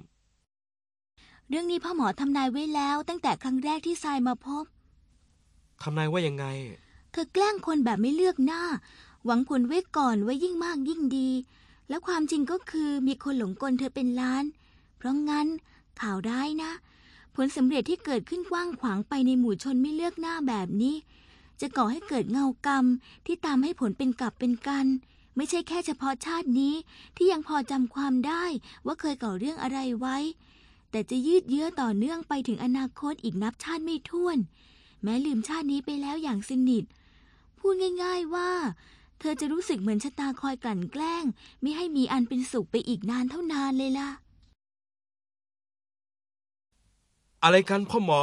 เรื่องนี้พ่อหมอทำนายไว้แล้ว ตั้งแต่ครั้งแรกที่ทรายมาพบ ทำนายว่ายังไง เธอแกล้งคนแบบไม่เลือกหน้า หวังผลไว้ก่อนไว้ยิ่งมากยิ่งดี แล้วความจริงก็คือมีคนหลงกลเธอเป็นล้าน เพราะงั้นข่าวได้ายนะ ผลสำเร็จที่เกิดขึ้นกว้างขวางไปในหมู่ชนไม่เลือกหน้าแบบนี้ จะก่อให้เกิดเงากรรมที่ตามให้ผลเป็นกลับเป็นกัน ไม่ใช่แค่เฉพาะชาตินี้ที่ยังพอจำความได้ว่าเคยก่อเรื่องอะไรไว้ แต่จะยืดเยื้อต่อเนื่องไปถึงอนาคตอีกนับชาติไม่ถ้วน แม้ลืมชาตินี้ไปแล้วอย่างสนิท พูดง่าย ๆว่า เธอจะรู้สึกเหมือนชะตาคอยกลั่นแกล้ง ไม่ให้มีอันเป็นสุขไปอีกนานเท่านานเลยล่ะอะไรกันพ่อหมอ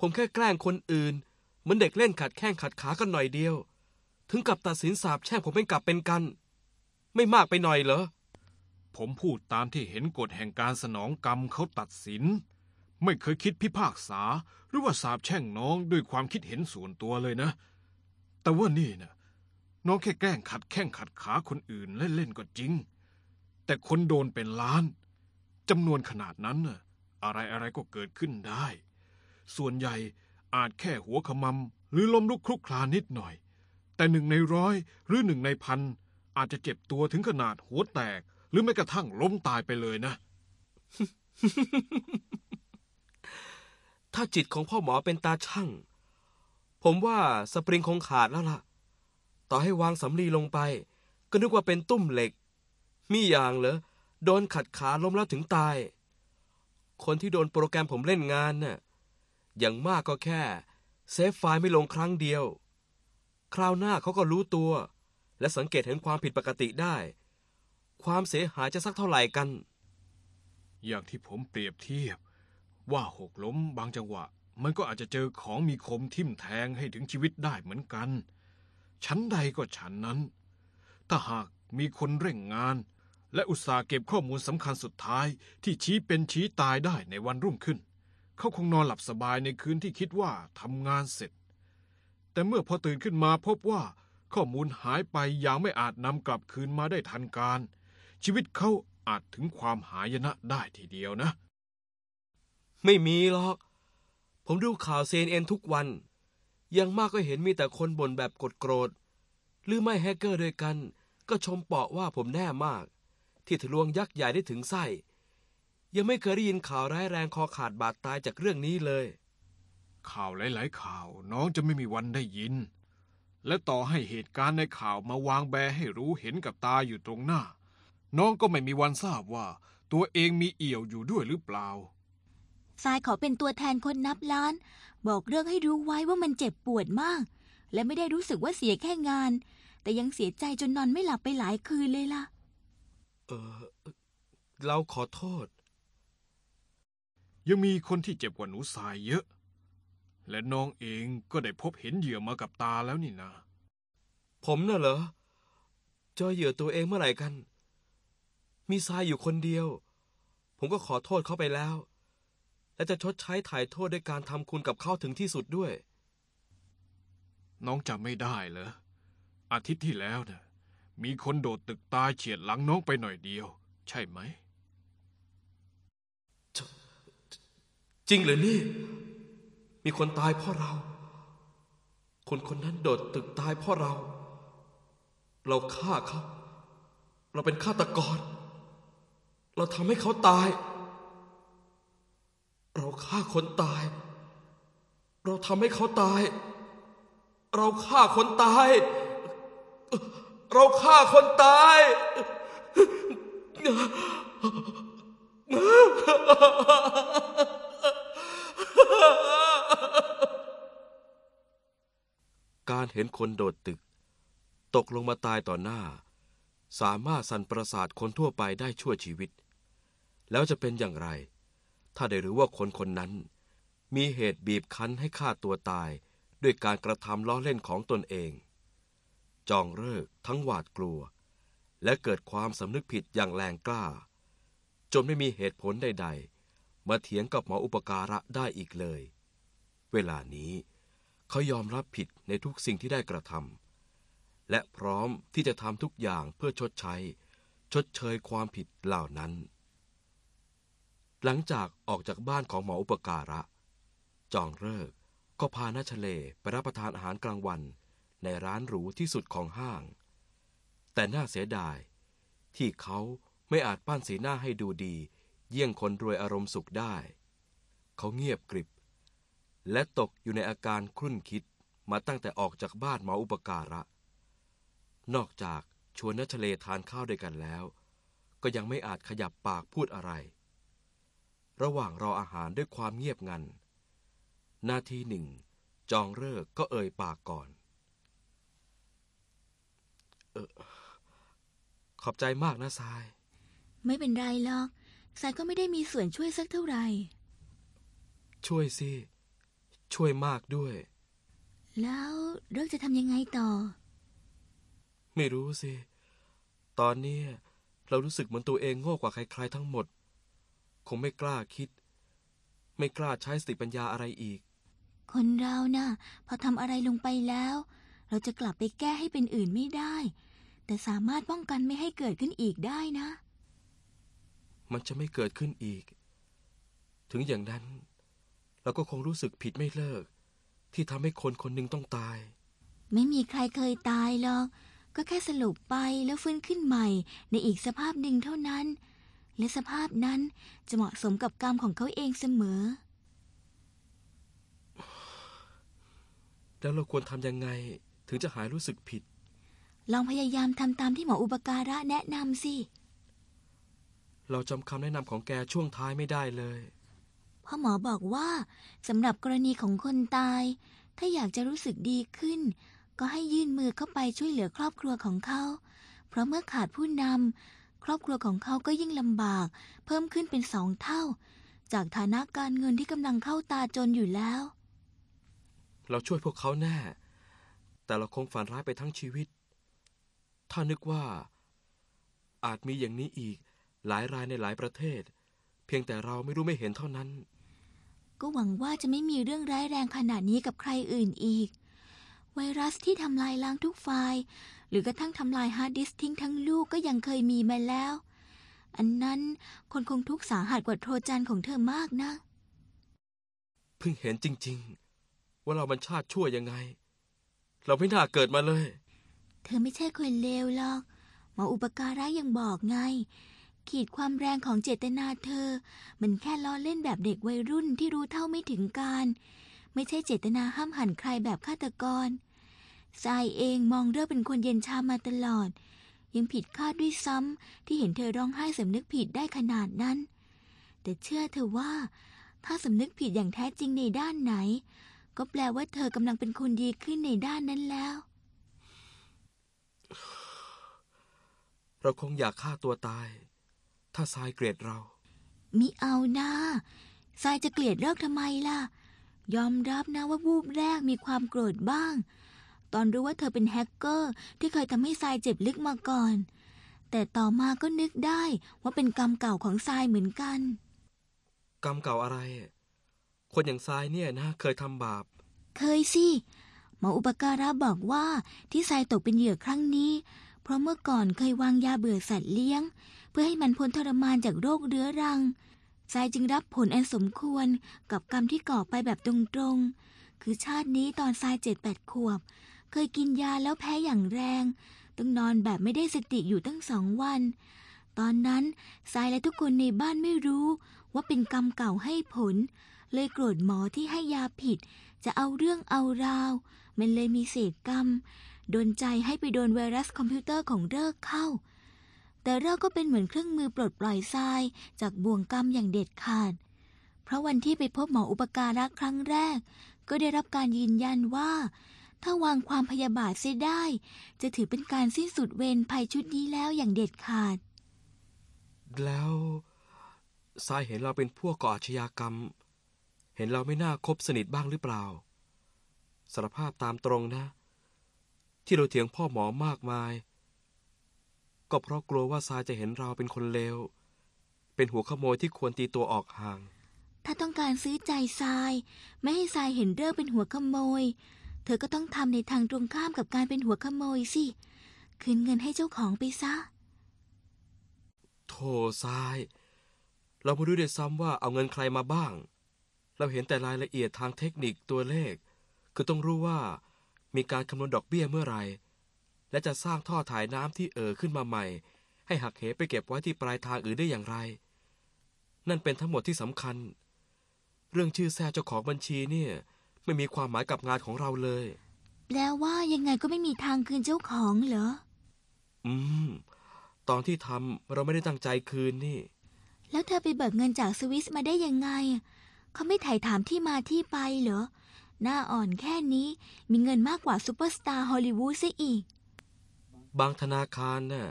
ผมแค่แกล้งคนอื่น เหมือนเด็กเล่นขัดแข้งขัดขากันหน่อยเดียว ถึงกับตัดสินสาบแช่งผมเป็นกับเป็นกัน ไม่มากไปหน่อยเหรอ ผมพูดตามที่เห็นกฎแห่งการสนองกรรมเขาตัดสิน ไม่เคยคิดพิพากษา หรือว่าสาบแช่งน้องด้วยความคิดเห็นส่วนตัวเลยนะ แต่ว่านี่นะน้องแค่แกล้งขัดแข้งขัดขาคนอื่นเล่นๆก็จริง แต่คนโดนเป็นล้านจำนวนขนาดนั้นน่ะอะไรอะไรก็เกิดขึ้นได้ ส่วนใหญ่ อาจแค่หัวขมำหรือล้มลุกคลุกคลานนิดหน่อย แต่หนึ่งในร้อยหรือหนึ่งในพันอาจจะเจ็บตัวถึงขนาดหัวแตก หรือแม้กระทั่งล้มตายไปเลยนะ ถ้าจิตของพ่อหมอเป็นตาช่าง ผมว่าสปริงคงขาดแล้วล่ะ ต่อให้วางสำลีลงไป ก็นึกว่าเป็นตุ้มเหล็ก มีอย่างเหรอโดนขัดขาล้มแล้วถึงตาย คนที่โดนโปรแกรมผมเล่นงานน่ะ อย่างมากก็แค่ save ไฟล์ไม่ลงครั้งเดียว คราวหน้าเขาก็รู้ตัว และสังเกตเห็นความผิดปกติได้ ความเสียหายจะสักเท่าไหร่กัน อย่างที่ผมเปรียบเทียบ ว่าหกล้มบางจังหวะ มันก็อาจจะเจอของมีคมทิ่มแทงให้ถึงชีวิตได้เหมือนกัน ชั้นใดก็ชั้นนั้น ถ้าหากมีคนเร่งงานและอุตสาห์เก็บข้อมูลสำคัญสุดท้ายที่ชี้เป็นชี้ตายได้ในวันรุ่งขึ้น เขาคงนอนหลับสบายในคืนที่คิดว่าทำงานเสร็จ แต่เมื่อพอตื่นขึ้นมาพบว่าข้อมูลหายไปอย่างไม่อาจนำกลับคืนมาได้ทันการ ชีวิตเขาอาจถึงความหายนะได้ทีเดียวนะ ไม่มีหรอก ผมดูข่าวเซนเอ็นทุกวัน ยังมากก็เห็นมีแต่คนบ่นแบบกดโกรธ หรือไม่แฮกเกอร์ด้วยกัน ก็ชมเปาะว่าผมแน่มาก ที่ทะลวงยักษ์ใหญ่ได้ถึงไส้ ยังไม่เคยได้ยินข่าวร้ายแรงคอขาดบาดตายจากเรื่องนี้เลย ข่าวหลาย ๆ ข่าวน้องจะไม่มีวันได้ยิน และต่อให้เหตุการณ์ในข่าวมาวางแบให้รู้เห็นกับตาอยู่ตรงหน้า น้องก็ไม่มีวันทราบว่า ตัวเองมีเอี่ยวอยู่ด้วยหรือเปล่าทรายขอเป็นตัวแทนคนนับล้าน บอกเรื่องให้รู้ไว้ว่ามันเจ็บปวดมาก และไม่ได้รู้สึกว่าเสียแค่งาน แต่ยังเสียใจจนนอนไม่หลับไปหลายคืนเลยล่ะ เออเราขอโทษ ยังมีคนที่เจ็บกว่าหนูทรายเยอะ และน้องเองก็ได้พบเห็นเหยื่อมากับตาแล้วนี่นะ ผมน่ะเหรอเจอเหยื่อตัวเองเมื่อไหร่กัน มีทรายอยู่คนเดียว ผมก็ขอโทษเขาไปแล้ว และจะชดใช้ถ่ายโทษด้วยการทำคุณกับเขาถึงที่สุดด้วย น้องจำไม่ได้เหรอ อาทิตย์ที่แล้วนะ่ะมีคนโดดตึกตายเฉียดหลังน้องไปหน่อยเดียว ใช่ไหม จริงเหรือนี่ มีคนตายเพราะเรา คนคนนั้นโดดตึกตายเพราะเรา เราฆ่าเขา เราเป็นฆาตกร เราทำให้เขาตาย เราฆ่าคนตาย เราทำให้เขาตาย เราฆ่าคนตาย เราฆ่าคนตาย การเห็นคนโดดตึก ตกลงมาตายต่อหน้า สามารถสั่นประสาทคนทั่วไปได้ชั่วชีวิต แล้วจะเป็นอย่างไร ถ้าได้รู้ว่าคนคนนั้น มีเหตุบีบคั้นให้ฆ่าตัวตายด้วยการกระทำล้อเล่นของตนเอง จองเลิกทั้งหวาดกลัว และเกิดความสำนึกผิดอย่างแรงกล้า จนไม่มีเหตุผลใดๆ มาเถียงกับหมออุปการะได้อีกเลย เวลานี้เขายอมรับผิดในทุกสิ่งที่ได้กระทำและพร้อมที่จะทำทุกอย่างเพื่อชดใช้ ชดเชยความผิดเหล่านั้น หลังจากออกจากบ้านของหมออุปการะ จองเลิกก็พานาชเลไปรับประทานอาหารกลางวันในร้านหรูที่สุดของห้าง แต่น่าเสียดายที่เขาไม่อาจปั้นสีหน้าให้ดูดี เยี่ยงคนรวยอารมณ์สุขได้ เขาเงียบกริบ และตกอยู่ในอาการครุ่นคิดมาตั้งแต่ออกจากบ้านหมออุปการะ นอกจากชวนนัชเลทานข้าวด้วยกันแล้ว ก็ยังไม่อาจขยับปากพูดอะไร ระหว่างรออาหารด้วยความเงียบงัน นาทีหนึ่ง จองเลิกก็เอ่ยปากก่อน เออขอบใจมากนะทราย ไม่เป็นไรหรอก สายก็ไม่ได้มีส่วนช่วยสักเท่าไหร่ ช่วยสิ ช่วยมากด้วย แล้วเรื่องจะทำยังไงต่อ ไม่รู้สิ ตอนนี้เรารู้สึกเหมือนตัวเองโง่กว่าใคร ๆ ทั้งหมด คงไม่กล้าคิด ไม่กล้าใช้สติปัญญาอะไรอีก คนเรานะ่ะ พอทำอะไรลงไปแล้ว เราจะกลับไปแก้ให้เป็นอื่นไม่ได้ แต่สามารถป้องกันไม่ให้เกิดขึ้นอีกได้นะ มันจะไม่เกิดขึ้นอีก ถึงอย่างนั้น เราก็คงรู้สึกผิดไม่เลิก ที่ทำให้คนคนหนึ่งต้องตาย ไม่มีใครเคยตายหรอก ก็แค่สลบไปแล้วฟื้นขึ้นใหม่ ในอีกสภาพหนึ่งเท่านั้น และสภาพนั้นจะเหมาะสมกับกรรมของเขาเองเสมอ แล้วเราควรทำยังไงถึงจะหายรู้สึกผิด ลองพยายามทำตามที่หมออุปการะแนะนำสิ เราจำคำแนะนำของแกช่วงท้ายไม่ได้เลยเพ่อหมอบอกว่าสำหรับกรณีของคนตาย ถ้าอยากจะรู้สึกดีขึ้น ก็ให้ยื่นมือเข้าไปช่วยเหลือครอบครัวของเขา เพราะเมื่อขาดผู้นำครอบครัวของเขาก็ยิ่งลำบาก เพิ่มขึ้นเป็นสองเท่า จากฐานะการเงินที่กำลังเข้าตาจนอยู่แล้ว เราช่วยพวกเขาแน่ แต่เราคงฝันร้ายไปทั้งชีวิต ถ้านึกว่าอาจมีอย่างนี้อีก หลายรายในหลายประเทศ เพียงแต่เราไม่รู้ไม่เห็นเท่านั้น ก็หวังว่าจะไม่มีเรื่องร้ายแรงขนาดนี้กับใครอื่นอีก ไวรัสที่ทำลายล้างทุกไฟล์ หรือกระทั่งทำลายฮาร์ดดิสก์ทิ้งทั้งลูกก็ยังเคยมีมาแล้ว อันนั้นคนคงทุกข์สาหัสกว่าโทรจันของเธอมากนะ เพิ่งเห็นจริง ๆ ว่าเรามันชาติชั่วยังไง เราไม่น่าเกิดมาเลย เธอไม่ใช่คนเลวหรอกหมออุปการะยังบอกไง ขีดความแรงของเจตนาเธอ มันแค่ล้อเล่นแบบเด็กวัยรุ่นที่รู้เท่าไม่ถึงการ ไม่ใช่เจตนาห้ามหันใครแบบฆาตกรทรายเองมองเรื่องเป็นคนเย็นชามาตลอด ยังผิดคาดด้วยซ้ำที่เห็นเธอร้องไห้สำนึกผิดได้ขนาดนั้น แต่เชื่อเธอว่า ถ้าสำนึกผิดอย่างแท้จริงในด้านไหน ก็แปลว่าเธอกำลังเป็นคนดีขึ้นในด้านนั้นแล้ว เราคงอยากฆ่าตัวตาย ถ้าทรายเกลียดเรา มิเอานะทรายจะเกลียดเลิกทำไมล่ะ ยอมรับนะว่าวูบแรกมีความโกรธบ้าง ตอนรู้ว่าเธอเป็นแฮกเกอร์ ที่เคยทำให้ทรายเจ็บลึกมาก่อน แต่ต่อมาก็นึกได้ว่าเป็นกรรมเก่าของทรายเหมือนกัน กรรมเก่าอะไร คนอย่างทรายเนี่ยนะ เคยทำบาป เคยสิหมออุปการะบอกว่าที่ทรายตกเป็นเหยื่อครั้งนี้ เพราะเมื่อก่อนเคยวางยาเบื่อสัตว์เลี้ยง เพื่อให้มันพ้นทรมานจากโรคเรื้อรังทรายจึงรับผลอันสมควรกับกรรมที่ก่อไปแบบตรงๆ คือชาตินี้ตอนทรายเจ็ดแปดขวบ เคยกินยาแล้วแพ้อย่างแรง ต้องนอนแบบไม่ได้สติอยู่ตั้งสองวัน ตอนนั้นทรายและทุกคนในบ้านไม่รู้ว่าเป็นกรรมเก่าให้ผล เลยโกรธหมอที่ให้ยาผิด จะเอาเรื่องเอาราว มันเลยมีเศษกรรม โดนใจให้ไปโดนไวรัสคอมพิวเตอร์ของเลิกเข้า แต่เลิกก็เป็นเหมือนเครื่องมือปลดปล่อยทราย จากบ่วงกรรมอย่างเด็ดขาด เพราะวันที่ไปพบหมออุปการะครั้งแรก ก็ได้รับการยืนยันว่า ถ้าวางความพยาบาทเสียได้ จะถือเป็นการสิ้นสุดเวรภัยชุดนี้แล้วอย่างเด็ดขาด แล้วทรายเห็นเราเป็นพวกก่ออาชญากรรม เห็นเราไม่น่าคบสนิทบ้างหรือเปล่าสารภาพตามตรงนะ ที่เราเถียงพ่อหมอมากมาย ก็เพราะกลัวว่าทรายจะเห็นเราเป็นคนเลว เป็นหัวขโมยที่ควรตีตัวออกห่าง ถ้าต้องการซื้อใจทราย ไม่ให้ทรายเห็นเรื่องเป็นหัวขโมย เธอก็ต้องทำในทางตรงข้ามกับการเป็นหัวขโมยสิ คืนเงินให้เจ้าของไปซะ โธ่ทราย เราไม่รู้ด้วยซ้ำว่าเอาเงินใครมาบ้าง เราเห็นแต่รายละเอียดทางเทคนิคตัวเลข คือต้องรู้ว่ามีการคำนวณดอกเบี้ยเมื่อไหร่ และจะสร้างท่อถ่ายน้ำที่เอ่อขึ้นมาใหม่ ให้หักเหไปเก็บไว้ที่ปลายทางอื่นได้อย่างไร นั่นเป็นทั้งหมดที่สำคัญ เรื่องชื่อแท้เจ้าของบัญชีเนี่ยไม่มีความหมายกับงานของเราเลย แปลว่ายังไงก็ไม่มีทางคืนเจ้าของเหรอ อืม ตอนที่ทำเราไม่ได้ตั้งใจคืนนี่ แล้วเธอไปเบิกเงินจากสวิสมาได้ยังไง เขาไม่ไถ่ถามที่มาที่ไปเหรอ หน้าอ่อนแค่นี้มีเงินมากกว่าซูเปอร์สตาร์ฮอลลีวูดซะอีก บางธนาคารน่ะ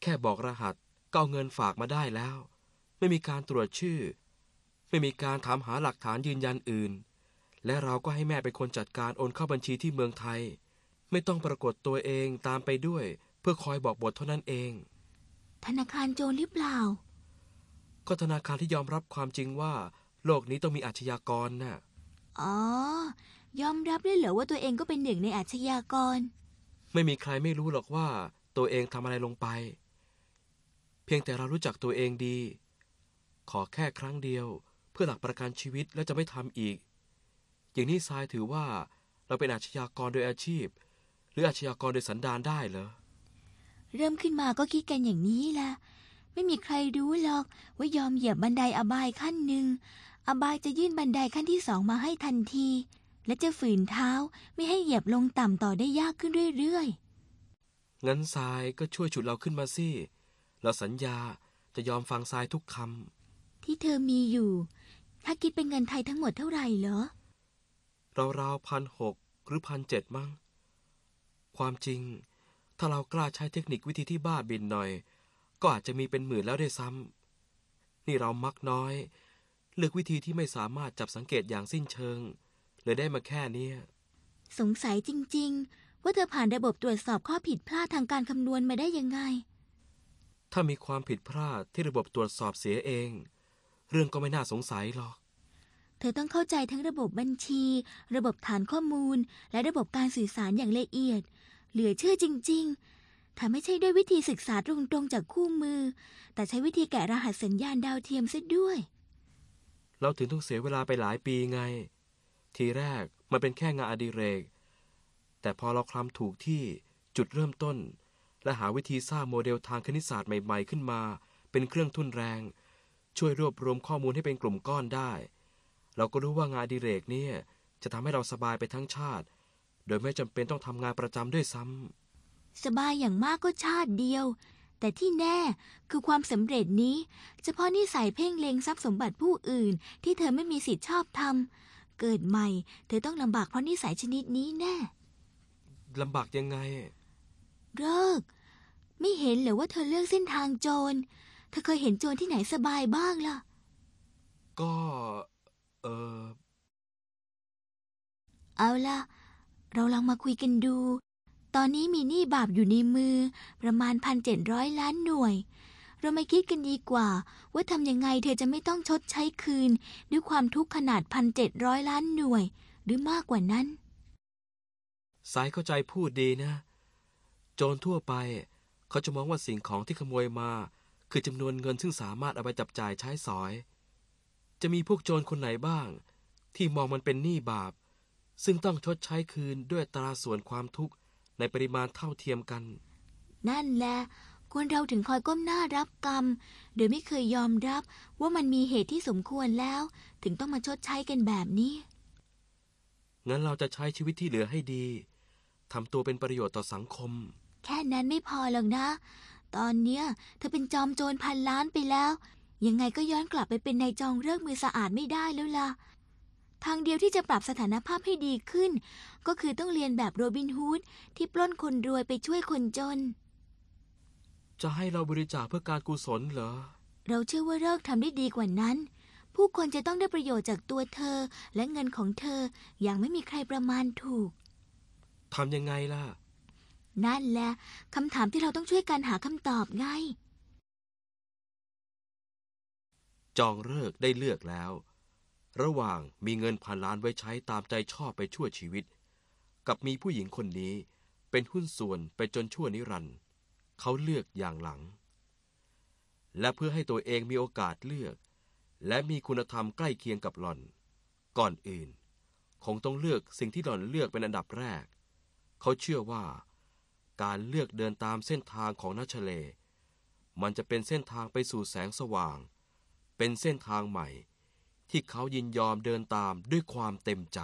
แค่บอกรหัสก็เอาเงินฝากมาได้แล้ว ไม่มีการตรวจชื่อ ไม่มีการถามหาหลักฐานยืนยันอื่น และเราก็ให้แม่เป็นคนจัดการโอนเข้าบัญชีที่เมืองไทย ไม่ต้องปรากฏตัวเองตามไปด้วย เพื่อคอยบอกบทเท่านั้นเอง ธนาคารโจรหรือเปล่า ก็ธนาคารที่ยอมรับความจริงว่า โลกนี้ต้องมีอาชญากรน่ะอ๋อ ยอมรับด้วยเหรอว่าตัวเองก็เป็นหนึ่งในอาชญากร ไม่มีใครไม่รู้หรอกว่าตัวเองทำอะไรลงไป เพียงแต่เรารู้จักตัวเองดี ขอแค่ครั้งเดียว เพื่อหลักประกันชีวิตแล้วจะไม่ทำอีก อย่างนี้ทรายถือว่าเราเป็นอาชญากรโดยอาชีพ หรืออาชญากรโดยสันดานได้เหรอเริ่มขึ้นมาก็คิดกันอย่างนี้แหละไม่มีใครรู้หรอกว่ายอมเหยียบบันไดอบายขั้นหนึ่งอบายจะยื่นบันไดขั้นที่สองมาให้ทันที และจะฝืนเท้าไม่ให้เหยียบลงต่ำต่อได้ยากขึ้นเรื่อยงั้นทรายก็ช่วยฉุดเราขึ้นมาสิ เราสัญญาจะยอมฟังทรายทุกคๆที่เธอมีอยู่ ถ้าคิดเป็นเงินไทยทั้งหมดเท่าไหร่เหรอำราวๆพันหกหรือพันเจ็ดมั้ง ความจริง ถ้าเรากล้าใช้เทคนิควิธีที่บ้าบินหน่อย ก็อาจจะมีเป็นหมื่นแล้วด้วยซ้ำ นี่เรามักน้อย เลือกวิธีที่ไม่สามารถจับสังเกตอย่างสิ้นเชิง เลยได้มาแค่เนี้ยสงสัยจริง ๆ ว่าเธอผ่านระบบตรวจสอบข้อผิดพลาดทางการคำนวณมาได้ยังไง ถ้ามีความผิดพลาดที่ระบบตรวจสอบเสียเอง เรื่องก็ไม่น่าสงสัยหรอก เธอต้องเข้าใจทั้งระบบบัญชี ระบบฐานข้อมูล และระบบการสื่อสารอย่างละเอียด เหลือเชื่อจริง ๆ ถ้าไม่ใช่ด้วยวิธีศึกษาตรงๆจากคู่มือ แต่ใช้วิธีแกะรหัสสัญญาณดาวเทียมซะด้วย เราถึงต้องเสียเวลาไปหลายปีไง ทีแรกมันเป็นแค่งานอดิเรก แต่พอเราคลำถูกที่จุดเริ่มต้น และหาวิธีสร้างโมเดลทางคณิตศาสตร์ใหม่ๆขึ้นมา เป็นเครื่องทุ่นแรง ช่วยรวบรวมข้อมูลให้เป็นกลุ่มก้อนได้ เราก็รู้ว่างานอดิเรกเนี่ยจะทำให้เราสบายไปทั้งชาติ โดยไม่จำเป็นต้องทำงานประจำด้วยซ้ำสบายอย่างมากก็ชาติเดียว แต่ที่แน่คือความสำเร็จนี้ เฉพาะนิสัยเพ่งเล็งทรัพย์สมบัติผู้อื่น ที่เธอไม่มีสิทธิ์ชอบทำ เกิดใหม่ เธอต้องลำบากเพราะนิสัยชนิดนี้แน่ลำบากยังไง เลิก ไม่เห็นเหรอว่าเธอเลือกเส้นทางโจร เธอเคยเห็นโจรที่ไหนสบายบ้างล่ะ ก็ เออเอาล่ะ เราลองมาคุยกันดู ตอนนี้มีหนี้บาปอยู่ในมือ ประมาณพันเจ็ดร้อยล้านหน่วย เราไม่คิดกันดีกว่า ว่าทำยังไงเธอจะไม่ต้องชดใช้คืน ด้วยความทุกข์ขนาดพันเจ็ดร้อยล้านหน่วย หรือมากกว่านั้น สายเข้าใจพูดดีนะ โจรทั่วไป เขาจะมองว่าสิ่งของที่ขโมยมา คือจำนวนเงินซึ่งสามารถเอาไปจับจ่ายใช้สอย จะมีพวกโจรคนไหนบ้าง ที่มองมันเป็นหนี้บาป ซึ่งต้องชดใช้คืนด้วยอัตราส่วนความทุกข์ในปริมาณเท่าเทียมกัน นั่นแหละ คนเราถึงคอยก้มหน้ารับกรรม โดยไม่เคยยอมรับว่ามันมีเหตุที่สมควรแล้ว ถึงต้องมาชดใช้กันแบบนี้ งั้นเราจะใช้ชีวิตที่เหลือให้ดีทำตัวเป็นประโยชน์ต่อสังคม แค่นั้นไม่พอหรอกนะ ตอนเนี้ยเธอเป็นจอมโจรพันล้านไปแล้ว ยังไงก็ย้อนกลับไปเป็นนายจองเลิกมือสะอาดไม่ได้แล้วล่ะทางเดียวที่จะปรับสถานภาพให้ดีขึ้น ก็คือต้องเรียนแบบโรบินฮูดที่ปล้นคนรวยไปช่วยคนจน จะให้เราบริจาคเพื่อการกุศลเหรอ เราเชื่อว่าเลิกทำได้ดีกว่านั้น ผู้คนจะต้องได้ประโยชน์จากตัวเธอและเงินของเธออย่างไม่มีใครประมาณถูกทำยังไงล่ะ นั่นแหละคำถามที่เราต้องช่วยกันหาคำตอบไง จองเลิกได้เลือกแล้ว ระหว่างมีเงินพันล้านไว้ใช้ตามใจชอบไปชั่วชีวิต กับมีผู้หญิงคนนี้เป็นหุ้นส่วนไปจนชั่วนิรันดร์ เขาเลือกอย่างหลัง และเพื่อให้ตัวเองมีโอกาสเลือก และมีคุณธรรมใกล้เคียงกับหล่อน ก่อนอื่น คงต้องเลือกสิ่งที่หล่อนเลือกเป็นอันดับแรก เขาเชื่อว่า การเลือกเดินตามเส้นทางของนัชเล มันจะเป็นเส้นทางไปสู่แสงสว่าง เป็นเส้นทางใหม่ ที่เขายินยอมเดินตามด้วยความเต็มใจ